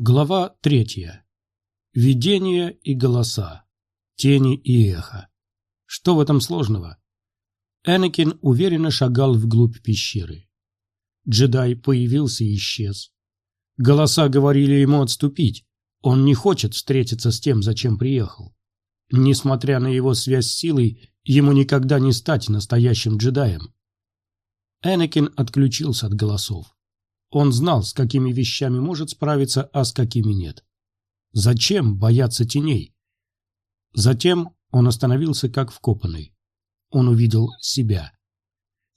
Глава третья. Видение и голоса. Тени и эхо. Что в этом сложного? Энакин уверенно шагал вглубь пещеры. Джедай появился и исчез. Голоса говорили ему отступить. Он не хочет встретиться с тем, зачем приехал. Несмотря на его связь с силой, ему никогда не стать настоящим джедаем. Энакин отключился от голосов. Он знал, с какими вещами может справиться, а с какими нет. Зачем бояться теней? Затем он остановился как вкопанный. Он увидел себя.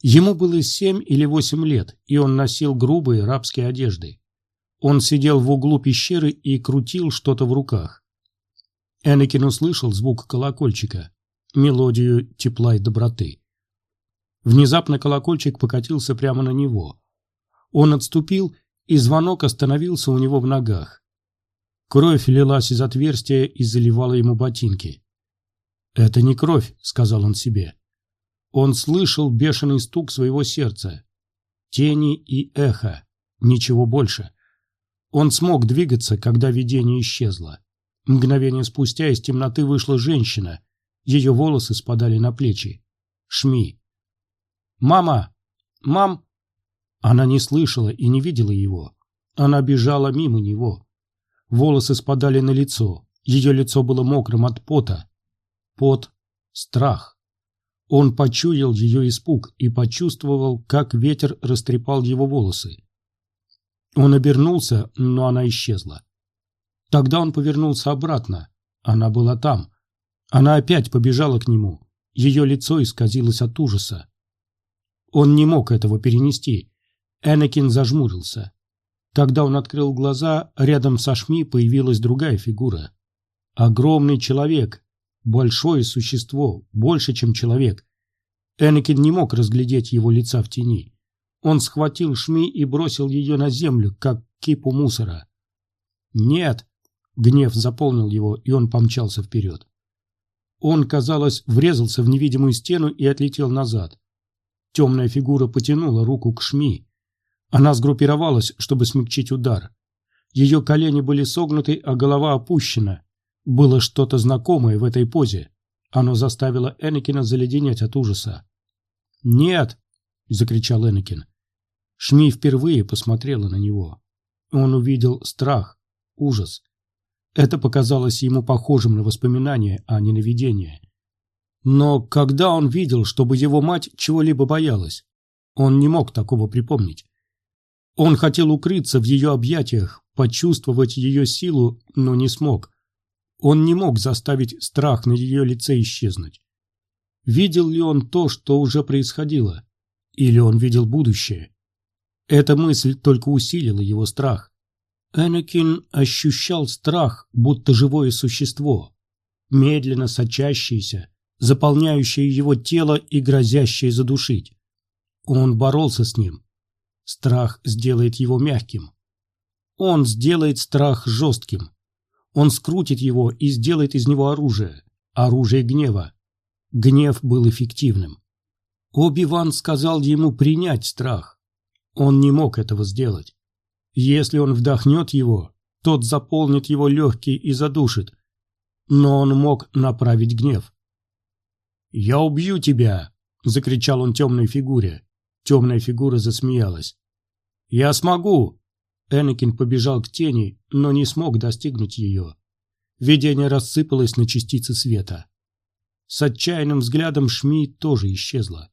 Ему было семь или восемь лет, и он носил грубые рабские одежды. Он сидел в углу пещеры и крутил что-то в руках. Энакин услышал звук колокольчика, мелодию тепла и доброты. Внезапно колокольчик покатился прямо на него. Он отступил, и звонок остановился у него в ногах. Кровь лилась из отверстия и заливала ему ботинки. «Это не кровь», — сказал он себе. Он слышал бешеный стук своего сердца. Тени и эхо. Ничего больше. Он смог двигаться, когда видение исчезло. Мгновение спустя из темноты вышла женщина. Ее волосы спадали на плечи. Шми. «Мама! Мам!» Она не слышала и не видела его. Она бежала мимо него. Волосы спадали на лицо. Ее лицо было мокрым от пота. Пот — страх. Он почуял ее испуг и почувствовал, как ветер растрепал его волосы. Он обернулся, но она исчезла. Тогда он повернулся обратно. Она была там. Она опять побежала к нему. Ее лицо исказилось от ужаса. Он не мог этого перенести. Энакин зажмурился. Когда он открыл глаза, рядом со Шми появилась другая фигура. Огромный человек, большое существо, больше, чем человек. Энакин не мог разглядеть его лица в тени. Он схватил Шми и бросил ее на землю, как кипу мусора. «Нет!» — гнев заполнил его, и он помчался вперед. Он, казалось, врезался в невидимую стену и отлетел назад. Темная фигура потянула руку к Шми. Она сгруппировалась, чтобы смягчить удар. Ее колени были согнуты, а голова опущена. Было что-то знакомое в этой позе. Оно заставило Энакина заледенеть от ужаса. «Нет!» — закричал Энакин. Шми впервые посмотрела на него. Он увидел страх, ужас. Это показалось ему похожим на воспоминание, а не на видение. Но когда он видел, чтобы его мать чего-либо боялась, он не мог такого припомнить. Он хотел укрыться в ее объятиях, почувствовать ее силу, но не смог. Он не мог заставить страх на ее лице исчезнуть. Видел ли он то, что уже происходило? Или он видел будущее? Эта мысль только усилила его страх. Энакин ощущал страх, будто живое существо, медленно сочащееся, заполняющее его тело и грозящее задушить. Он боролся с ним, Страх сделает его мягким. Он сделает страх жестким. Он скрутит его и сделает из него оружие. Оружие гнева. Гнев был эффективным. Оби-Ван сказал ему принять страх. Он не мог этого сделать. Если он вдохнет его, тот заполнит его легкие и задушит. Но он мог направить гнев. «Я убью тебя!» — закричал он темной фигуре. Темная фигура засмеялась. «Я смогу!» Энакин побежал к тени, но не смог достигнуть ее. Видение рассыпалось на частицы света. С отчаянным взглядом Шми тоже исчезла.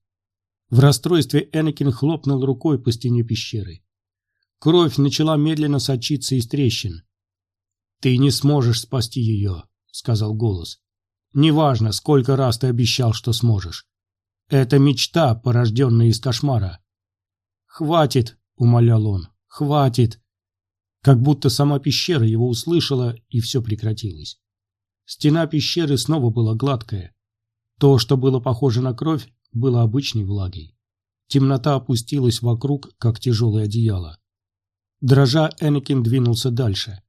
В расстройстве Энакин хлопнул рукой по стене пещеры. Кровь начала медленно сочиться из трещин. «Ты не сможешь спасти ее», — сказал голос. «Неважно, сколько раз ты обещал, что сможешь. Это мечта, порожденная из кошмара». «Хватит», умолял он. «Хватит!» Как будто сама пещера его услышала, и все прекратилось. Стена пещеры снова была гладкая. То, что было похоже на кровь, было обычной влагой. Темнота опустилась вокруг, как тяжелое одеяло. Дрожа, Энакин двинулся дальше.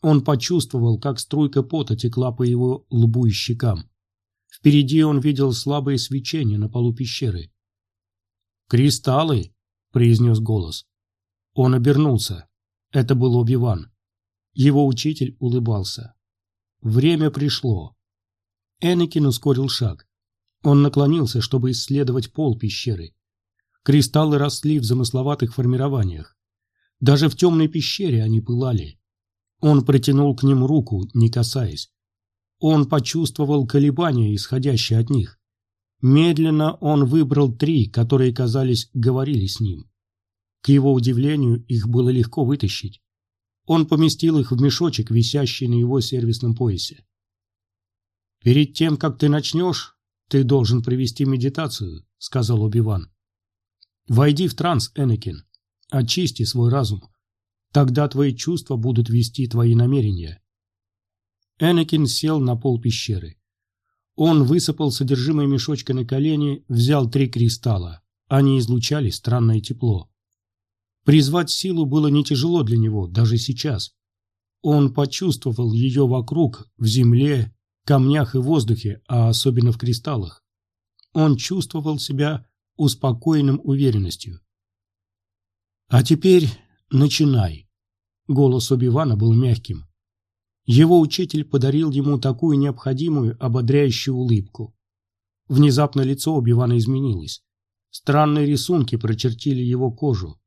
Он почувствовал, как струйка пота текла по его лбу и щекам. Впереди он видел слабое свечение на полу пещеры. «Кристаллы!» — произнес голос. Он обернулся. Это был Оби-Ван. Его учитель улыбался. Время пришло. Энакин ускорил шаг. Он наклонился, чтобы исследовать пол пещеры. Кристаллы росли в замысловатых формированиях. Даже в темной пещере они пылали. Он протянул к ним руку, не касаясь. Он почувствовал колебания, исходящие от них. Медленно он выбрал три, которые, казались, говорили с ним. К его удивлению, их было легко вытащить. Он поместил их в мешочек, висящий на его сервисном поясе. «Перед тем, как ты начнешь, ты должен провести медитацию», — сказал Оби-Ван. «Войди в транс, Энакин. Очисти свой разум. Тогда твои чувства будут вести твои намерения». Энакин сел на пол пещеры. Он высыпал содержимое мешочка на колени, взял три кристалла. Они излучали странное тепло. Призвать силу было не тяжело для него, даже сейчас. Он почувствовал ее вокруг, в земле, камнях и воздухе, а особенно в кристаллах. Он чувствовал себя успокоенным уверенностью. «А теперь начинай!» Голос Оби-Вана был мягким. Его учитель подарил ему такую необходимую ободряющую улыбку. Внезапно лицо Оби-Вана изменилось. Странные рисунки прочертили его кожу.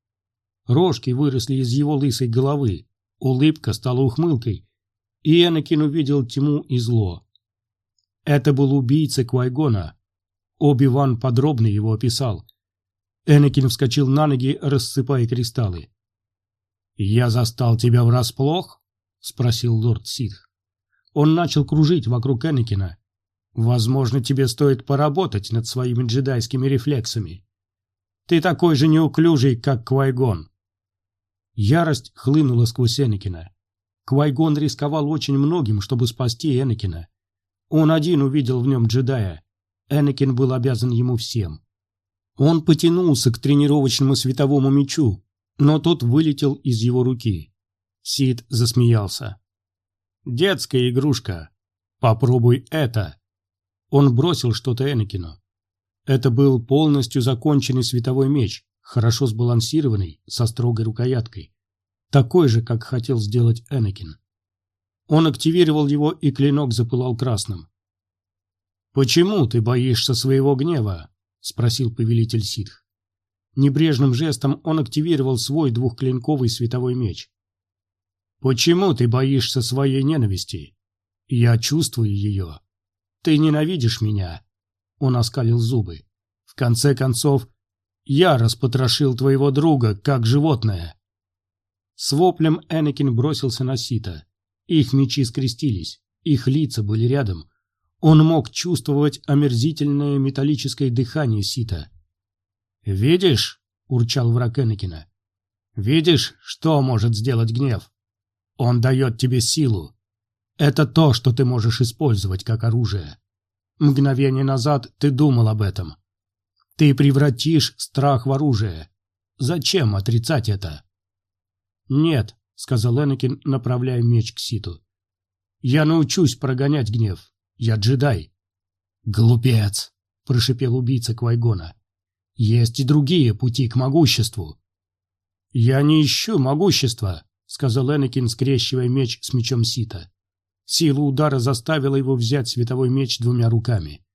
Рожки выросли из его лысой головы, улыбка стала ухмылкой, и Энакин увидел тьму и зло. Это был убийца Квайгона. Оби-Ван подробно его описал. Энакин вскочил на ноги, рассыпая кристаллы. «Я застал тебя врасплох?» — спросил лорд Ситх. Он начал кружить вокруг Энакина. «Возможно, тебе стоит поработать над своими джедайскими рефлексами. Ты такой же неуклюжий, как Квайгон». Ярость хлынула сквозь Энакина. Квайгон рисковал очень многим, чтобы спасти Энакина. Он один увидел в нем джедая. Энакин был обязан ему всем. Он потянулся к тренировочному световому мечу, но тот вылетел из его руки. Сид засмеялся. «Детская игрушка. Попробуй это». Он бросил что-то Энакину. Это был полностью законченный световой меч, хорошо сбалансированный, со строгой рукояткой. Такой же, как хотел сделать Энакин. Он активировал его, и клинок запылал красным. «Почему ты боишься своего гнева?» — спросил повелитель ситх. Небрежным жестом он активировал свой двухклинковый световой меч. Почему ты боишься своей ненависти? Я чувствую ее. Ты ненавидишь меня. Он оскалил зубы. В конце концов, я распотрошил твоего друга, как животное. С воплем Энакин бросился на Сита. Их мечи скрестились, их лица были рядом. Он мог чувствовать омерзительное металлическое дыхание Сита. «Видишь?» — урчал враг Энакина. «Видишь, что может сделать гнев? Он дает тебе силу. Это то, что ты можешь использовать как оружие. Мгновение назад ты думал об этом. Ты превратишь страх в оружие. Зачем отрицать это? Нет, сказал Энакин, направляя меч к Ситу. Я научусь прогонять гнев. Я джедай. Глупец, прошипел убийца Квайгона. Есть и другие пути к могуществу. Я не ищу могущества, сказал Энакин, скрещивая меч с мечом Сита. Сила удара заставила его взять световой меч двумя руками.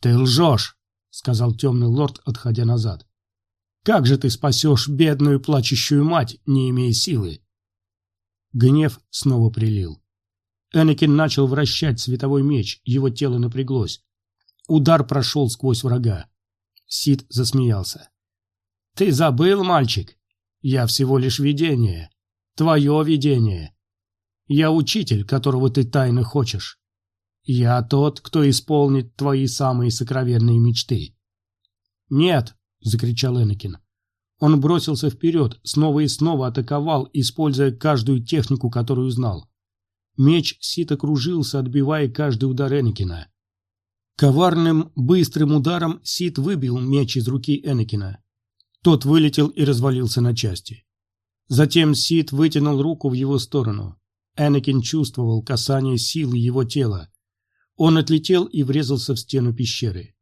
«Ты лжешь!» — сказал темный лорд, отходя назад. «Как же ты спасешь бедную плачущую мать, не имея силы?» Гнев снова прилил. Энакин начал вращать световой меч, его тело напряглось. Удар прошел сквозь врага. Сид засмеялся. «Ты забыл, мальчик? Я всего лишь видение твое видение. Я учитель, которого ты тайно хочешь. Я тот, кто исполнит твои самые сокровенные мечты. Нет, закричал Энакин. Он бросился вперед, снова и снова атаковал, используя каждую технику, которую знал. Меч Сита кружился, отбивая каждый удар Энакина. Коварным, быстрым ударом Сит выбил меч из руки Энакина. Тот вылетел и развалился на части. Затем Сид вытянул руку в его сторону. Энакин чувствовал касание силы его тела. Он отлетел и врезался в стену пещеры.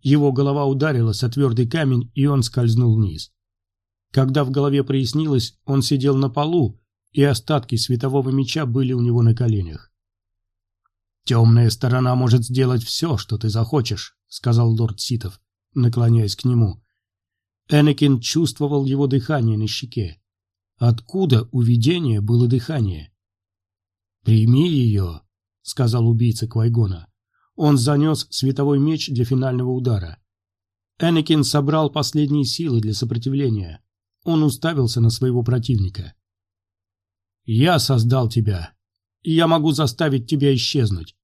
Его голова ударилась о твердый камень, и он скользнул вниз. Когда в голове прояснилось, он сидел на полу, и остатки светового меча были у него на коленях. «Темная сторона может сделать все, что ты захочешь», — сказал лорд Ситов, наклоняясь к нему. Энакин чувствовал его дыхание на щеке. Откуда у видения было дыхание? «Прими ее», — сказал убийца Квайгона. Он занес световой меч для финального удара. Энакин собрал последние силы для сопротивления. Он уставился на своего противника. «Я создал тебя, и я могу заставить тебя исчезнуть».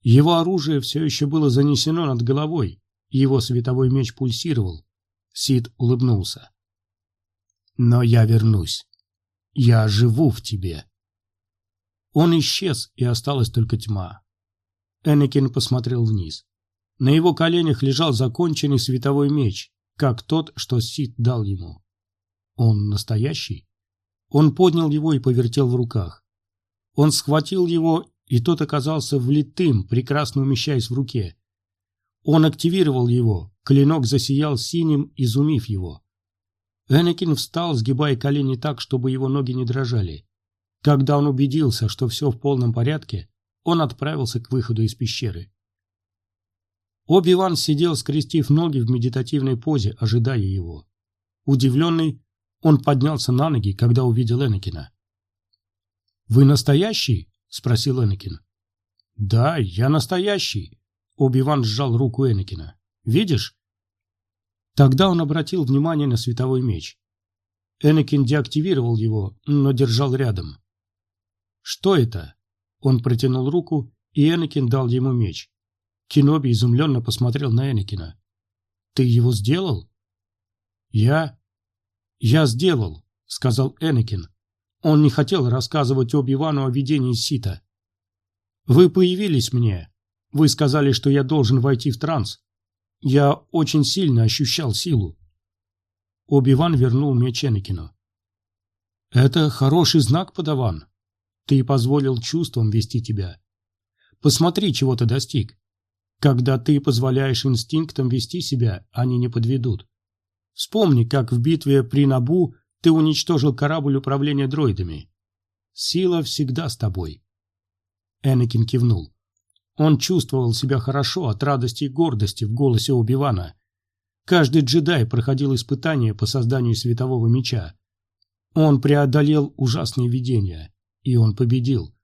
Его оружие все еще было занесено над головой, его световой меч пульсировал. Сид улыбнулся. «Но я вернусь. Я живу в тебе». Он исчез, и осталась только тьма. Энакин посмотрел вниз. На его коленях лежал законченный световой меч, как тот, что Сид дал ему. Он настоящий? Он поднял его и повертел в руках. Он схватил его, и тот оказался влитым, прекрасно умещаясь в руке. Он активировал его, клинок засиял синим, изумив его. Энакин встал, сгибая колени так, чтобы его ноги не дрожали. Когда он убедился, что все в полном порядке, он отправился к выходу из пещеры. Оби-Ван сидел, скрестив ноги в медитативной позе, ожидая его. Удивленный, он поднялся на ноги, когда увидел Энакина. «Вы настоящий?» — спросил Энакин. «Да, я настоящий», — Оби-Ван сжал руку Энакина. «Видишь?» Тогда он обратил внимание на световой меч. Энакин деактивировал его, но держал рядом. «Что это?» Он протянул руку, и Энакин дал ему меч. Киноби изумленно посмотрел на Энакина. «Ты его сделал?» «Я...» «Я сделал», — сказал Энакин. Он не хотел рассказывать Оби-Вану о видении Сита. «Вы появились мне. Вы сказали, что я должен войти в транс. Я очень сильно ощущал силу». Оби-Ван вернул меч Энакину. «Это хороший знак, подаван. Ты позволил чувствам вести тебя. Посмотри, чего ты достиг. Когда ты позволяешь инстинктам вести себя, они не подведут. Вспомни, как в битве при Набу ты уничтожил корабль управления дроидами. Сила всегда с тобой. Энакин кивнул. Он чувствовал себя хорошо от радости и гордости в голосе Оби-Вана. Каждый джедай проходил испытания по созданию светового меча. Он преодолел ужасные видения, и он победил.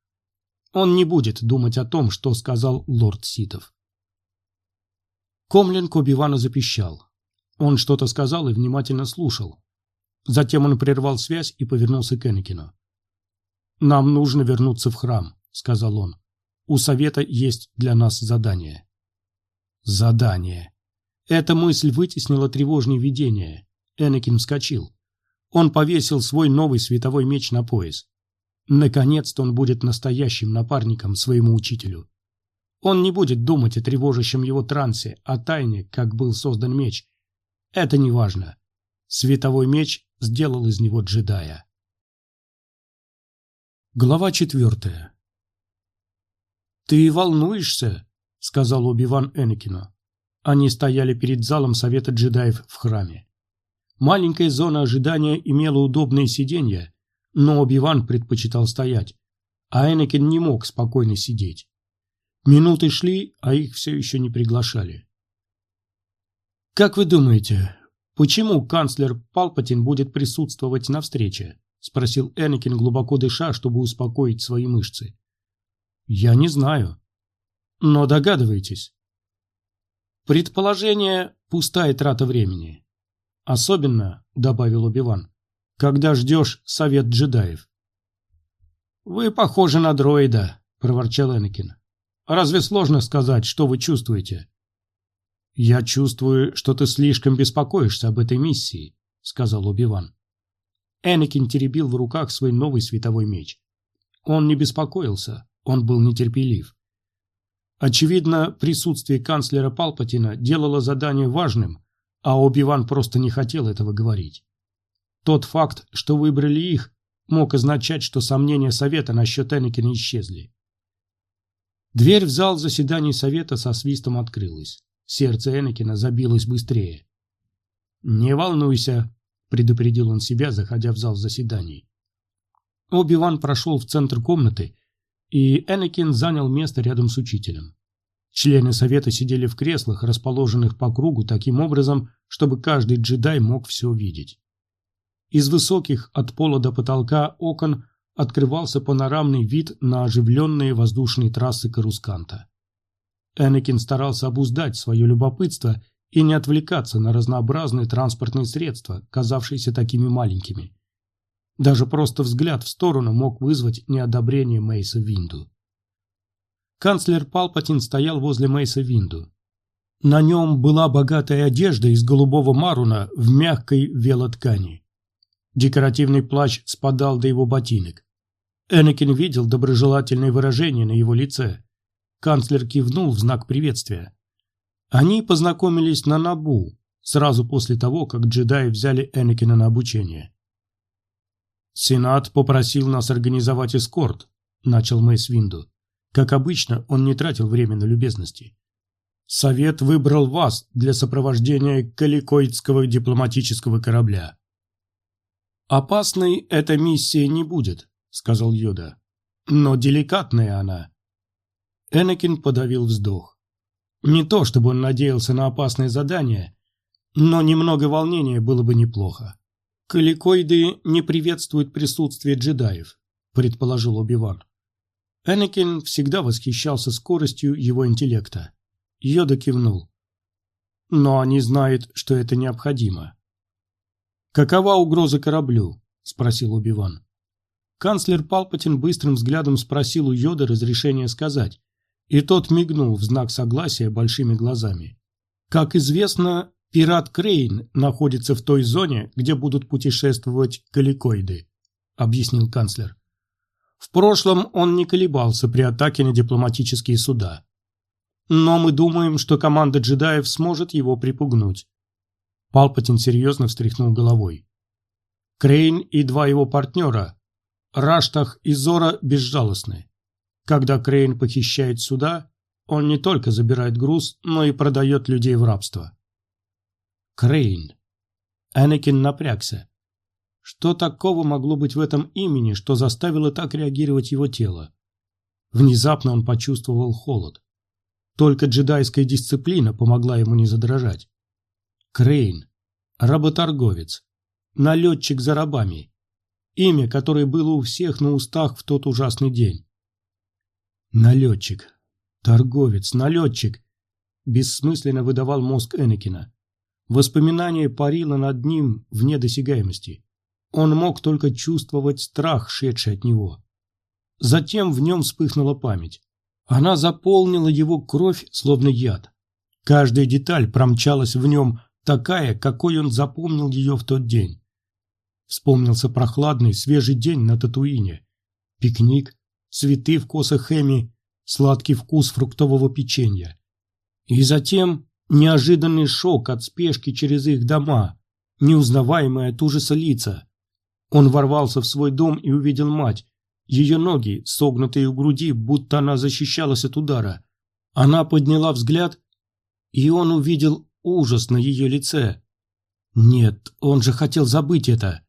Он не будет думать о том, что сказал лорд Ситов. Комлинг Оби-Вана запищал. Он что-то сказал и внимательно слушал. Затем он прервал связь и повернулся к Энакину. «Нам нужно вернуться в храм», — сказал он. «У совета есть для нас задание». «Задание». Эта мысль вытеснила тревожные видения. Энакин вскочил. Он повесил свой новый световой меч на пояс. Наконец-то он будет настоящим напарником своему учителю. Он не будет думать о тревожащем его трансе, о тайне, как был создан меч, это не важно. Световой меч сделал из него джедая. Глава четвертая. «Ты волнуешься?» — сказал Оби-Ван Энакину. Они стояли перед залом Совета джедаев в храме. Маленькая зона ожидания имела удобные сиденья, но Оби-Ван предпочитал стоять, а Энакин не мог спокойно сидеть. Минуты шли, а их все еще не приглашали. «Как вы думаете, почему канцлер Палпатин будет присутствовать на встрече?» – спросил Энакин, глубоко дыша, чтобы успокоить свои мышцы. «Я не знаю. Но догадываетесь?» «Предположение – пустая трата времени. Особенно, – добавил Убиван, – когда ждешь совет джедаев». «Вы похожи на дроида», – проворчал Энакин. «Разве сложно сказать, что вы чувствуете?» «Я чувствую, что ты слишком беспокоишься об этой миссии», — сказал Оби-Ван. Энакин теребил в руках свой новый световой меч. Он не беспокоился, он был нетерпелив. Очевидно, присутствие канцлера Палпатина делало задание важным, а Оби-Ван просто не хотел этого говорить. Тот факт, что выбрали их, мог означать, что сомнения Совета насчет Энакина исчезли. Дверь в зал заседаний Совета со свистом открылась. Сердце Энакина забилось быстрее. «Не волнуйся», — предупредил он себя, заходя в зал заседаний. Оби-Ван прошел в центр комнаты, и Энакин занял место рядом с учителем. Члены совета сидели в креслах, расположенных по кругу таким образом, чтобы каждый джедай мог все видеть. Из высоких от пола до потолка окон открывался панорамный вид на оживленные воздушные трассы Карусканта. Энакин старался обуздать свое любопытство и не отвлекаться на разнообразные транспортные средства, казавшиеся такими маленькими. Даже просто взгляд в сторону мог вызвать неодобрение Мейса Винду. Канцлер Палпатин стоял возле Мейса Винду. На нем была богатая одежда из голубого маруна в мягкой велоткани. Декоративный плащ спадал до его ботинок. Энакин видел доброжелательное выражение на его лице. Канцлер кивнул в знак приветствия. Они познакомились на Набу, сразу после того, как джедаи взяли Энакина на обучение. «Сенат попросил нас организовать эскорт», – начал Мэйс Винду. Как обычно, он не тратил время на любезности. «Совет выбрал вас для сопровождения каликоидского дипломатического корабля». «Опасной эта миссия не будет», – сказал Йода. «Но деликатная она». Энакин подавил вздох. Не то, чтобы он надеялся на опасное задание, но немного волнения было бы неплохо. «Каликоиды не приветствуют присутствие джедаев», – предположил Оби-Ван. Энакин всегда восхищался скоростью его интеллекта. Йода кивнул. «Но они знают, что это необходимо». «Какова угроза кораблю?» – спросил Оби-Ван. Канцлер Палпатин быстрым взглядом спросил у Йода разрешения сказать, и тот мигнул в знак согласия большими глазами. Как известно, Пират Крейн находится в той зоне, где будут путешествовать каликоиды, объяснил канцлер. В прошлом он не колебался при атаке на дипломатические суда. Но мы думаем, что команда джедаев сможет его припугнуть. Палпатин серьезно встряхнул головой. Крейн и два его партнера, Раштах и Зора, безжалостны. Когда Крейн похищает суда, он не только забирает груз, но и продает людей в рабство. Крейн. Энакин напрягся. Что такого могло быть в этом имени, что заставило так реагировать его тело? Внезапно он почувствовал холод. Только джедайская дисциплина помогла ему не задрожать. Крейн. Работорговец. Налетчик за рабами. Имя, которое было у всех на устах в тот ужасный день. Налетчик. Торговец. Налетчик. Бессмысленно выдавал мозг Энакина. Воспоминание парило над ним вне досягаемости. Он мог только чувствовать страх, шедший от него. Затем в нем вспыхнула память. Она заполнила его кровь, словно яд. Каждая деталь промчалась в нем, такая, какой он запомнил ее в тот день. Вспомнился прохладный, свежий день на Татуине. Пикник, цветы в косах Эми, сладкий вкус фруктового печенья. И затем Неожиданный шок от спешки через их дома, неузнаваемые от ужаса лица. Он ворвался в свой дом и увидел мать. Ее ноги, согнутые у груди, будто она защищалась от удара. Она подняла взгляд, и он увидел ужас на ее лице. Нет, он же хотел забыть это.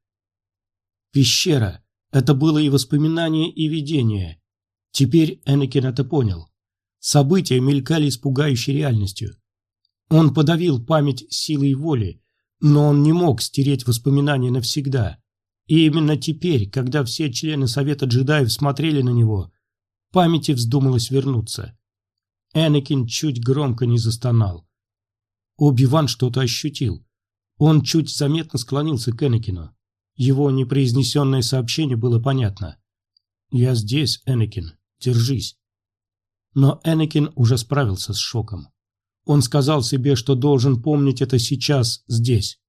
Пещера. Это было и воспоминание, и видение. Теперь Энакин это понял. События мелькали с пугающей реальностью. Он подавил память силой воли, но он не мог стереть воспоминания навсегда. И именно теперь, когда все члены Совета джедаев смотрели на него, памяти вздумалось вернуться. Энакин чуть громко не застонал. Оби-Ван что-то ощутил. Он чуть заметно склонился к Энакину. Его непроизнесенное сообщение было понятно. «Я здесь, Энакин. Держись». Но Энакин уже справился с шоком. Он сказал себе, что должен помнить это сейчас, здесь.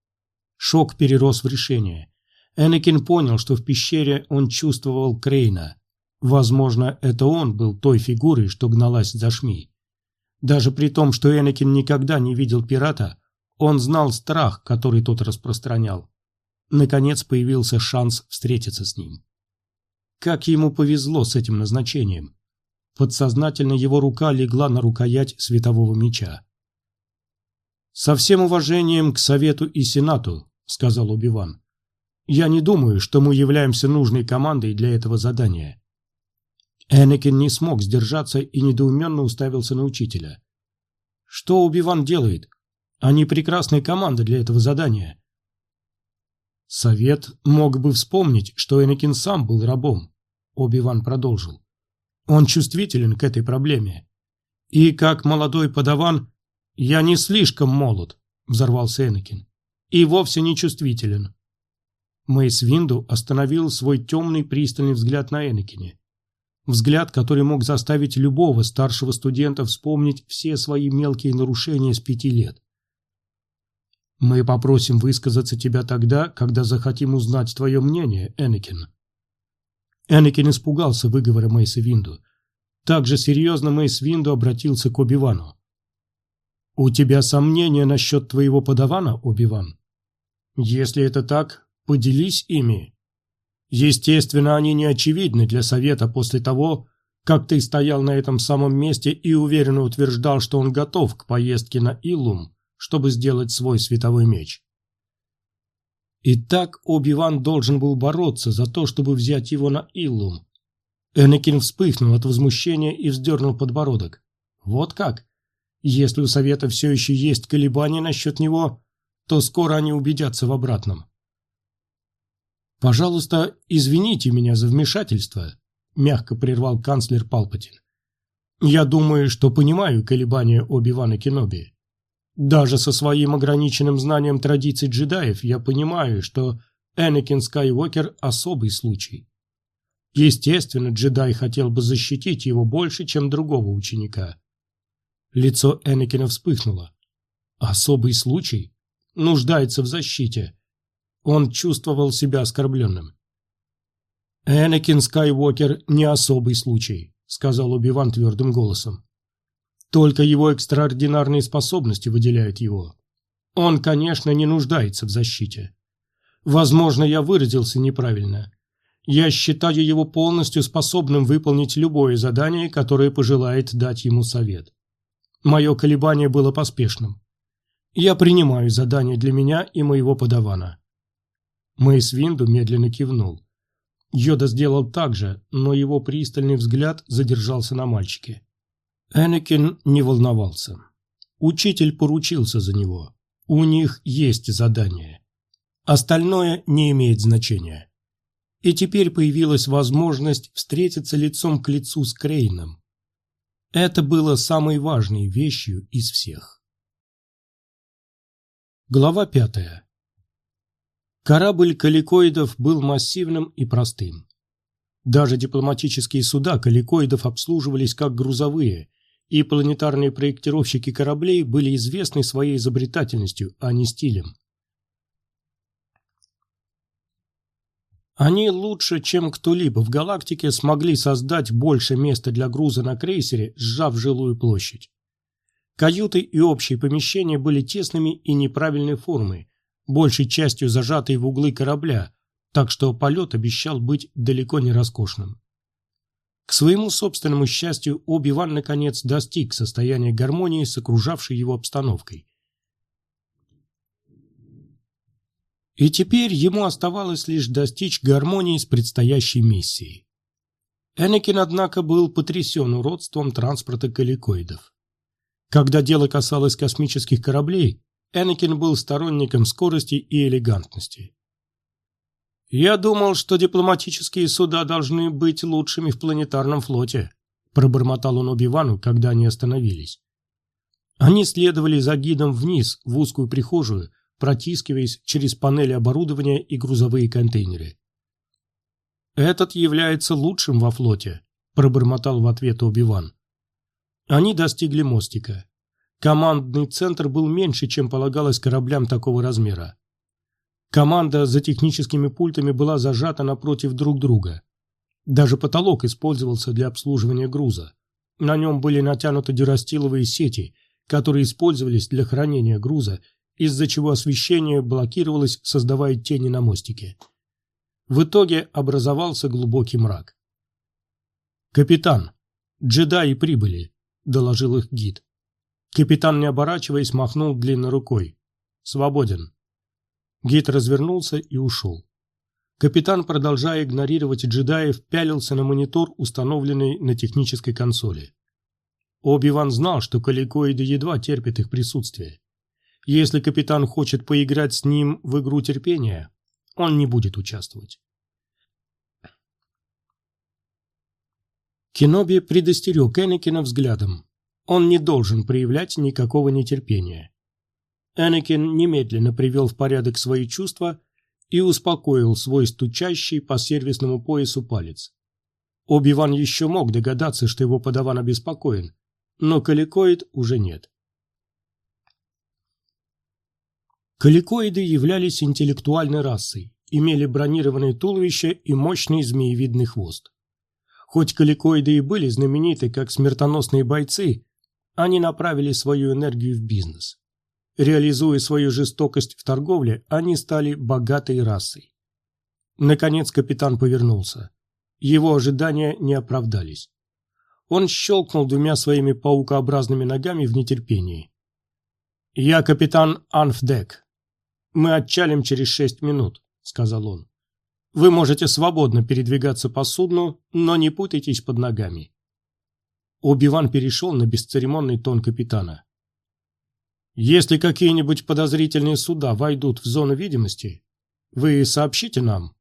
Шок перерос в решение. Энакин понял, что в пещере он чувствовал Крейна. Возможно, это он был той фигурой, что гналась за Шми. Даже при том, что Энакин никогда не видел пирата, он знал страх, который тот распространял. Наконец появился шанс встретиться с ним. Как ему повезло с этим назначением. Подсознательно его рука легла на рукоять светового меча. «Со всем уважением к Совету и Сенату», — сказал Убиван. Я не думаю, что мы являемся нужной командой для этого задания». Энакин не смог сдержаться и недоуменно уставился на учителя. «Что Убиван делает? Они прекрасная команда для этого задания». Совет мог бы вспомнить, что Энакин сам был рабом, Оби-Ван продолжил. Он чувствителен к этой проблеме. И как молодой подаван, я не слишком молод, взорвался Энакин, и вовсе не чувствителен. Мейс Винду остановил свой темный пристальный взгляд на Энакине. Взгляд, который мог заставить любого старшего студента вспомнить все свои мелкие нарушения с пяти лет. Мы попросим высказаться тебя тогда, когда захотим узнать твое мнение, Энакин. Энакин испугался выговора Мейса Винду. Также серьезно Мейс Винду обратился к Оби-Вану. «У тебя сомнения насчет твоего подавана, Оби-Ван? Если это так, поделись ими. Естественно, они не очевидны для Совета после того, как ты стоял на этом самом месте и уверенно утверждал, что он готов к поездке на Илум, чтобы сделать свой световой меч. И так Оби-Ван должен был бороться за то, чтобы взять его на Иллум. Энакин вспыхнул от возмущения и вздернул подбородок. Вот как? Если у Совета все еще есть колебания насчет него, то скоро они убедятся в обратном. «Пожалуйста, извините меня за вмешательство», – мягко прервал канцлер Палпатин. «Я думаю, что понимаю колебания Оби-Вана Кеноби. Даже со своим ограниченным знанием традиций джедаев я понимаю, что Энакин Скайуокер – особый случай. Естественно, джедай хотел бы защитить его больше, чем другого ученика. Лицо Энакина вспыхнуло. Особый случай? Нуждается в защите. Он чувствовал себя оскорбленным. «Энакин Скайуокер не особый случай», — сказал Убиван твердым голосом. Только его экстраординарные способности выделяют его. Он, конечно, не нуждается в защите. Возможно, я выразился неправильно. Я считаю его полностью способным выполнить любое задание, которое пожелает дать ему совет. Мое колебание было поспешным. Я принимаю задание для меня и моего подавана. Мэйс Винду медленно кивнул. Йода сделал так же, но его пристальный взгляд задержался на мальчике. Энакин не волновался. Учитель поручился за него. У них есть задание. Остальное не имеет значения. И теперь появилась возможность встретиться лицом к лицу с Крейном. Это было самой важной вещью из всех. Глава пятая. Корабль каликоидов был массивным и простым. Даже дипломатические суда каликоидов обслуживались как грузовые, и планетарные проектировщики кораблей были известны своей изобретательностью, а не стилем. Они лучше, чем кто-либо в галактике, смогли создать больше места для груза на крейсере, сжав жилую площадь. Каюты и общие помещения были тесными и неправильной формы, большей частью зажатые в углы корабля, так что полет обещал быть далеко не роскошным. К своему собственному счастью, Оби-Ван наконец достиг состояния гармонии с окружавшей его обстановкой. И теперь ему оставалось лишь достичь гармонии с предстоящей миссией. Энакин, однако, был потрясен уродством транспорта каликоидов. Когда дело касалось космических кораблей, Энакин был сторонником скорости и элегантности. «Я думал, что дипломатические суда должны быть лучшими в планетарном флоте», пробормотал он Оби-Вану, когда они остановились. Они следовали за гидом вниз, в узкую прихожую, протискиваясь через панели оборудования и грузовые контейнеры. «Этот является лучшим во флоте», – пробормотал в ответ Оби-Ван. Они достигли мостика. Командный центр был меньше, чем полагалось кораблям такого размера. Команда за техническими пультами была зажата напротив друг друга. Даже потолок использовался для обслуживания груза. На нем были натянуты дюрастиловые сети, которые использовались для хранения груза, из-за чего освещение блокировалось, создавая тени на мостике. В итоге образовался глубокий мрак. «Капитан, джедаи прибыли», — доложил их гид. Капитан, не оборачиваясь, махнул длинной рукой. «Свободен». Гид развернулся и ушел. Капитан, продолжая игнорировать джедаев, пялился на монитор, установленный на технической консоли. Оби-Ван знал, что каликоиды едва терпят их присутствие. Если капитан хочет поиграть с ним в игру терпения, он не будет участвовать. Кеноби предостерег Энакина взглядом. Он не должен проявлять никакого нетерпения. Энакин немедленно привел в порядок свои чувства и успокоил свой стучащий по сервисному поясу палец. Оби-Ван еще мог догадаться, что его подаван обеспокоен, но каликоид уже нет. Каликоиды являлись интеллектуальной расой, имели бронированное туловище и мощный змеевидный хвост. Хоть каликоиды и были знамениты как смертоносные бойцы, они направили свою энергию в бизнес. Реализуя свою жестокость в торговле, они стали богатой расой. Наконец капитан повернулся. Его ожидания не оправдались. Он щелкнул двумя своими паукообразными ногами в нетерпении. «Я капитан Анфдек. Мы отчалим через шесть минут», — сказал он. «Вы можете свободно передвигаться по судну, но не путайтесь под ногами». Оби-Ван перешел на бесцеремонный тон капитана. Если какие-нибудь подозрительные суда войдут в зону видимости, вы сообщите нам.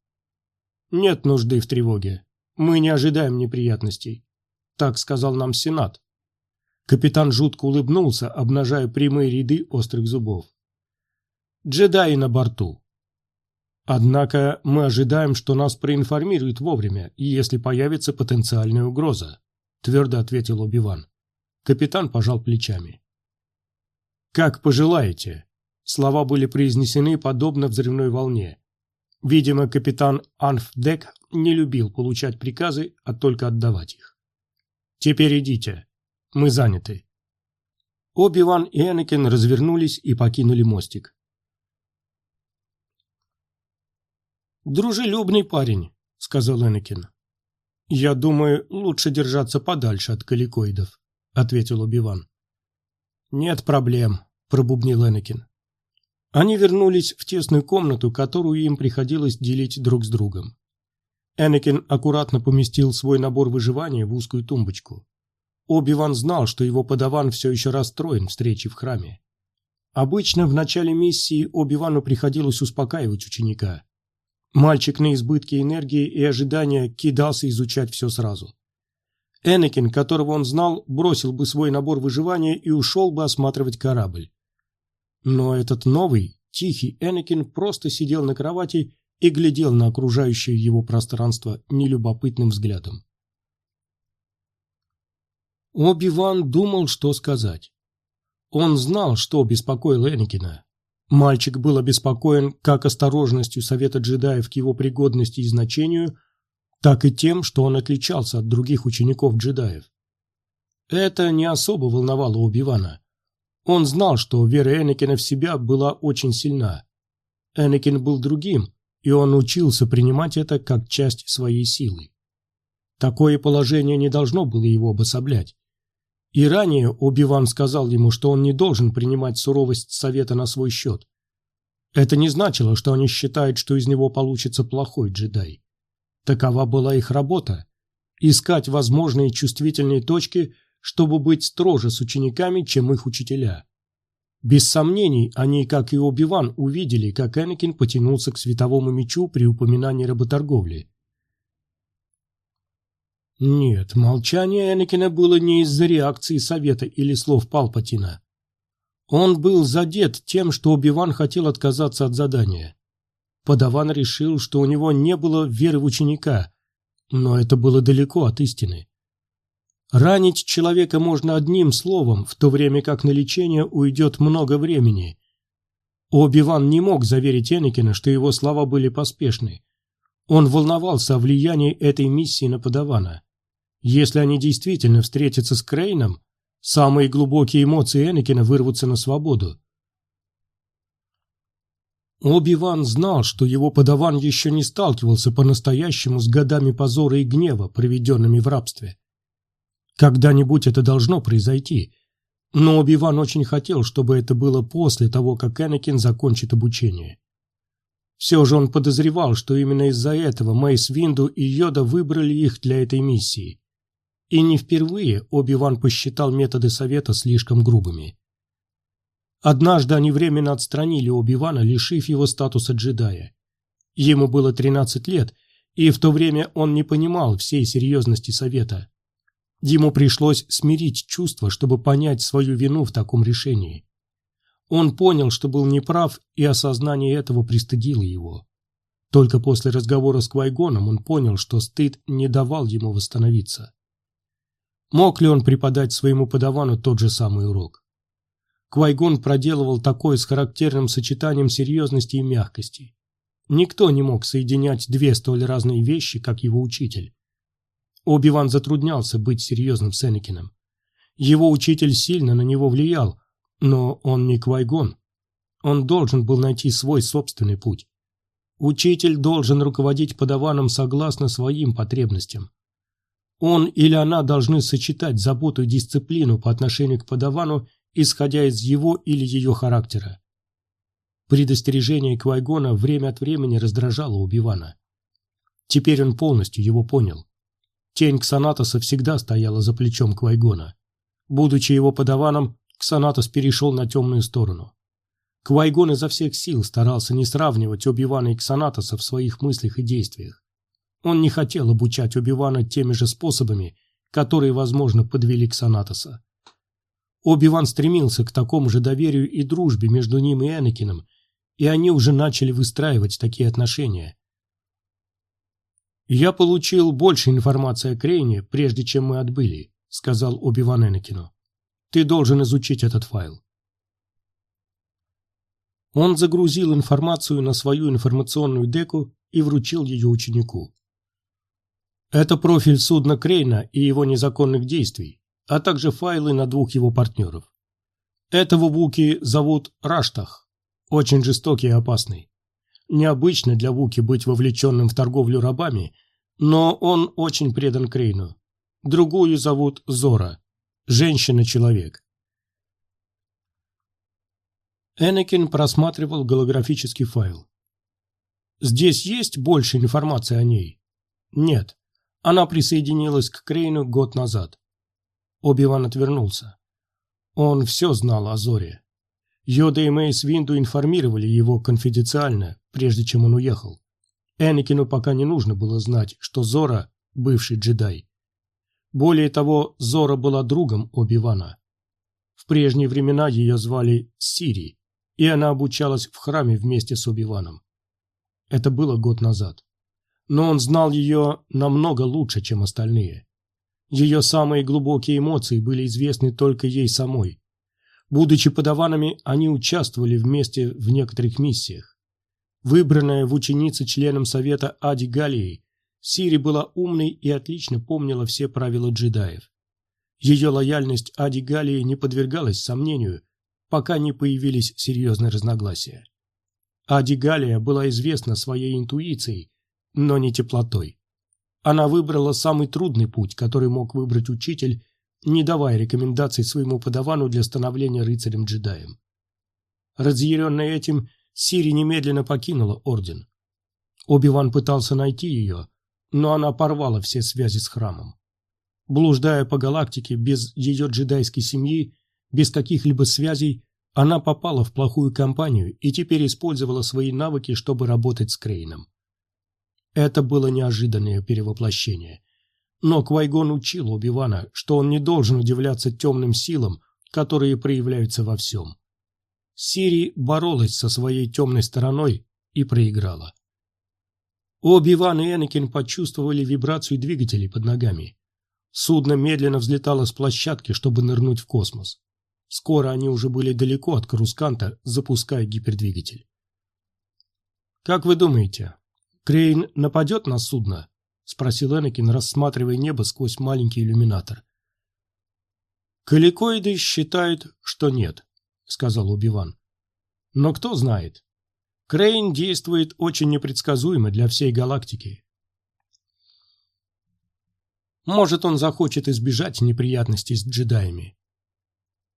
Нет нужды в тревоге. Мы не ожидаем неприятностей. Так сказал нам Сенат. Капитан жутко улыбнулся, обнажая прямые ряды острых зубов. Джедаи на борту. Однако мы ожидаем, что нас проинформируют вовремя, если появится потенциальная угроза, твердо ответил Оби-Ван. Капитан пожал плечами. «Как пожелаете». Слова были произнесены подобно взрывной волне. Видимо, капитан Анфдек не любил получать приказы, а только отдавать их. «Теперь идите. Мы заняты». Оби-Ван и Энакин развернулись и покинули мостик. «Дружелюбный парень», — сказал Энакин. «Я думаю, лучше держаться подальше от каликоидов», — ответил Оби-Ван. «Нет проблем», – пробубнил Энакин. Они вернулись в тесную комнату, которую им приходилось делить друг с другом. Энакин аккуратно поместил свой набор выживания в узкую тумбочку. Оби-Ван знал, что его подаван все еще расстроен встречей в храме. Обычно в начале миссии Оби-Вану приходилось успокаивать ученика. Мальчик на избытке энергии и ожидания кидался изучать все сразу. Энакин, которого он знал, бросил бы свой набор выживания и ушел бы осматривать корабль. Но этот новый, тихий Энакин просто сидел на кровати и глядел на окружающее его пространство нелюбопытным взглядом. Оби-Ван думал, что сказать. Он знал, что беспокоило Энакина. Мальчик был обеспокоен как осторожностью совета джедаев к его пригодности и значению, так и тем, что он отличался от других учеников-джедаев. Это не особо волновало Оби-Вана. Он знал, что вера Энакина в себя была очень сильна. Энакин был другим, и он учился принимать это как часть своей силы. Такое положение не должно было его обособлять. И ранее Оби-Ван сказал ему, что он не должен принимать суровость совета на свой счет. Это не значило, что они считают, что из него получится плохой джедай. Такова была их работа – искать возможные чувствительные точки, чтобы быть строже с учениками, чем их учителя. Без сомнений, они, как и Оби-Ван, увидели, как Энакин потянулся к световому мечу при упоминании работорговли. Нет, молчание Энакина было не из-за реакции Совета или слов Палпатина. Он был задет тем, что Оби-Ван хотел отказаться от задания. Подаван решил, что у него не было веры в ученика, но это было далеко от истины. Ранить человека можно одним словом, в то время как на лечение уйдет много времени. Оби-Ван не мог заверить Энакина, что его слова были поспешны. Он волновался о влиянии этой миссии на подавана. Если они действительно встретятся с Крейном, самые глубокие эмоции Энакина вырвутся на свободу. Оби-Ван знал, что его подаван еще не сталкивался по-настоящему с годами позора и гнева, проведенными в рабстве. Когда-нибудь это должно произойти, но Оби-Ван очень хотел, чтобы это было после того, как Энакин закончит обучение. Все же он подозревал, что именно из-за этого Мейс Винду и Йода выбрали их для этой миссии. И не впервые Оби-Ван посчитал методы совета слишком грубыми. Однажды они временно отстранили Оби-Вана, лишив его статуса джедая. Ему было 13 лет, и в то время он не понимал всей серьезности совета. Ему пришлось смирить чувства, чтобы понять свою вину в таком решении. Он понял, что был неправ, и осознание этого пристыдило его. Только после разговора с Квайгоном он понял, что стыд не давал ему восстановиться. Мог ли он преподать своему подавану тот же самый урок? Квайгон проделывал такое с характерным сочетанием серьезности и мягкости. Никто не мог соединять две столь разные вещи, как его учитель. Оби-Ван затруднялся быть серьезным с. Его учитель сильно на него влиял, но он не Квайгон. Он должен был найти свой собственный путь. Учитель должен руководить подаваном согласно своим потребностям. Он или она должны сочетать заботу и дисциплину по отношению к подавану, исходя из его или ее характера. Предостережение Квайгона время от времени раздражало Убивана. Теперь он полностью его понял. Тень Ксанатоса всегда стояла за плечом Квайгона. Будучи его подаваном, Ксанатос перешел на темную сторону. Квайгон изо всех сил старался не сравнивать Оби-Вана и Ксанатоса в своих мыслях и действиях. Он не хотел обучать Оби-Вана теми же способами, которые, возможно, подвели Ксанатоса. Оби-Ван стремился к такому же доверию и дружбе между ним и Энакином, и они уже начали выстраивать такие отношения. «Я получил больше информации о Крейне, прежде чем мы отбыли», — сказал Оби-Ван Энакину. Ты должен изучить этот файл. Он загрузил информацию на свою информационную деку и вручил ее ученику. Это профиль судна Крейна и его незаконных действий, а также файлы на двух его партнеров. Этого Вуки зовут Раштах, очень жестокий и опасный. Необычно для Вуки быть вовлеченным в торговлю рабами, но он очень предан Крейну. Другую зовут Зора, Женщина-человек. Энакин просматривал голографический файл. Здесь есть больше информации о ней? Нет. Она присоединилась к Крейну год назад. Оби-Ван отвернулся. Он все знал о Зоре. Йода и Мейс Винду информировали его конфиденциально, прежде чем он уехал. Энакину пока не нужно было знать, что Зора – бывший джедай. Более того, Зора была другом Оби-Вана. В прежние времена ее звали Сири, и она обучалась в храме вместе с Оби-Ваном. Это было год назад. Но он знал ее намного лучше, чем остальные. Ее самые глубокие эмоции были известны только ей самой. Будучи подаванами, они участвовали вместе в некоторых миссиях. Выбранная в ученицы членом совета Ади Галией, Сири была умной и отлично помнила все правила джедаев. Ее лояльность Ади Галии не подвергалась сомнению, пока не появились серьезные разногласия. Ади Галия была известна своей интуицией, но не теплотой. Она выбрала самый трудный путь, который мог выбрать учитель, не давая рекомендаций своему подавану для становления рыцарем-джедаем. Разъяренная этим, Сири немедленно покинула орден. Оби-Ван пытался найти ее, но она порвала все связи с храмом. Блуждая по галактике без ее джедайской семьи, без каких-либо связей, она попала в плохую компанию и теперь использовала свои навыки, чтобы работать с Крейном. Это было неожиданное перевоплощение. Но Квайгон учил Оби-Вана, что он не должен удивляться темным силам, которые проявляются во всем. Сири боролась со своей темной стороной и проиграла. Оби-Ван и Энакин почувствовали вибрацию двигателей под ногами. Судно медленно взлетало с площадки, чтобы нырнуть в космос. Скоро они уже были далеко от Карусканта, запуская гипердвигатель. «Как вы думаете, Крейн нападет на судно?» — спросил Энакин, рассматривая небо сквозь маленький иллюминатор. «Каликоиды считают, что нет», — сказал Убиван. «Но кто знает? Крейн действует очень непредсказуемо для всей галактики. Может, он захочет избежать неприятностей с джедаями.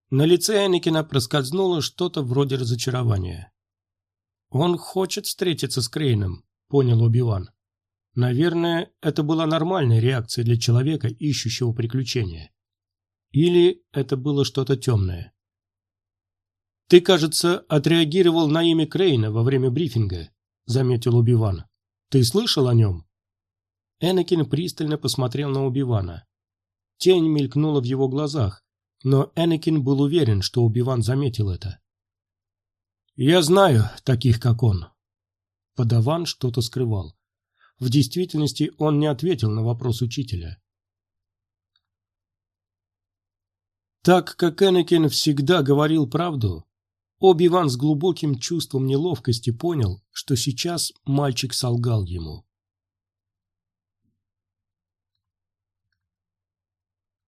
На лице Энакина проскользнуло что-то вроде разочарования. «Он хочет встретиться с Крейном», — понял Оби-Ван. Наверное, это была нормальная реакция для человека, ищущего приключения. Или это было что-то темное. «Ты, кажется, отреагировал на имя Крейна во время брифинга», — заметил Убиван. «Ты слышал о нем?» Энакин пристально посмотрел на Убивана. Тень мелькнула в его глазах, но Энакин был уверен, что Убиван заметил это. «Я знаю таких, как он». Подаван что-то скрывал. В действительности он не ответил на вопрос учителя. Так как Энакин всегда говорил правду, Оби-Ван с глубоким чувством неловкости понял, что сейчас мальчик солгал ему.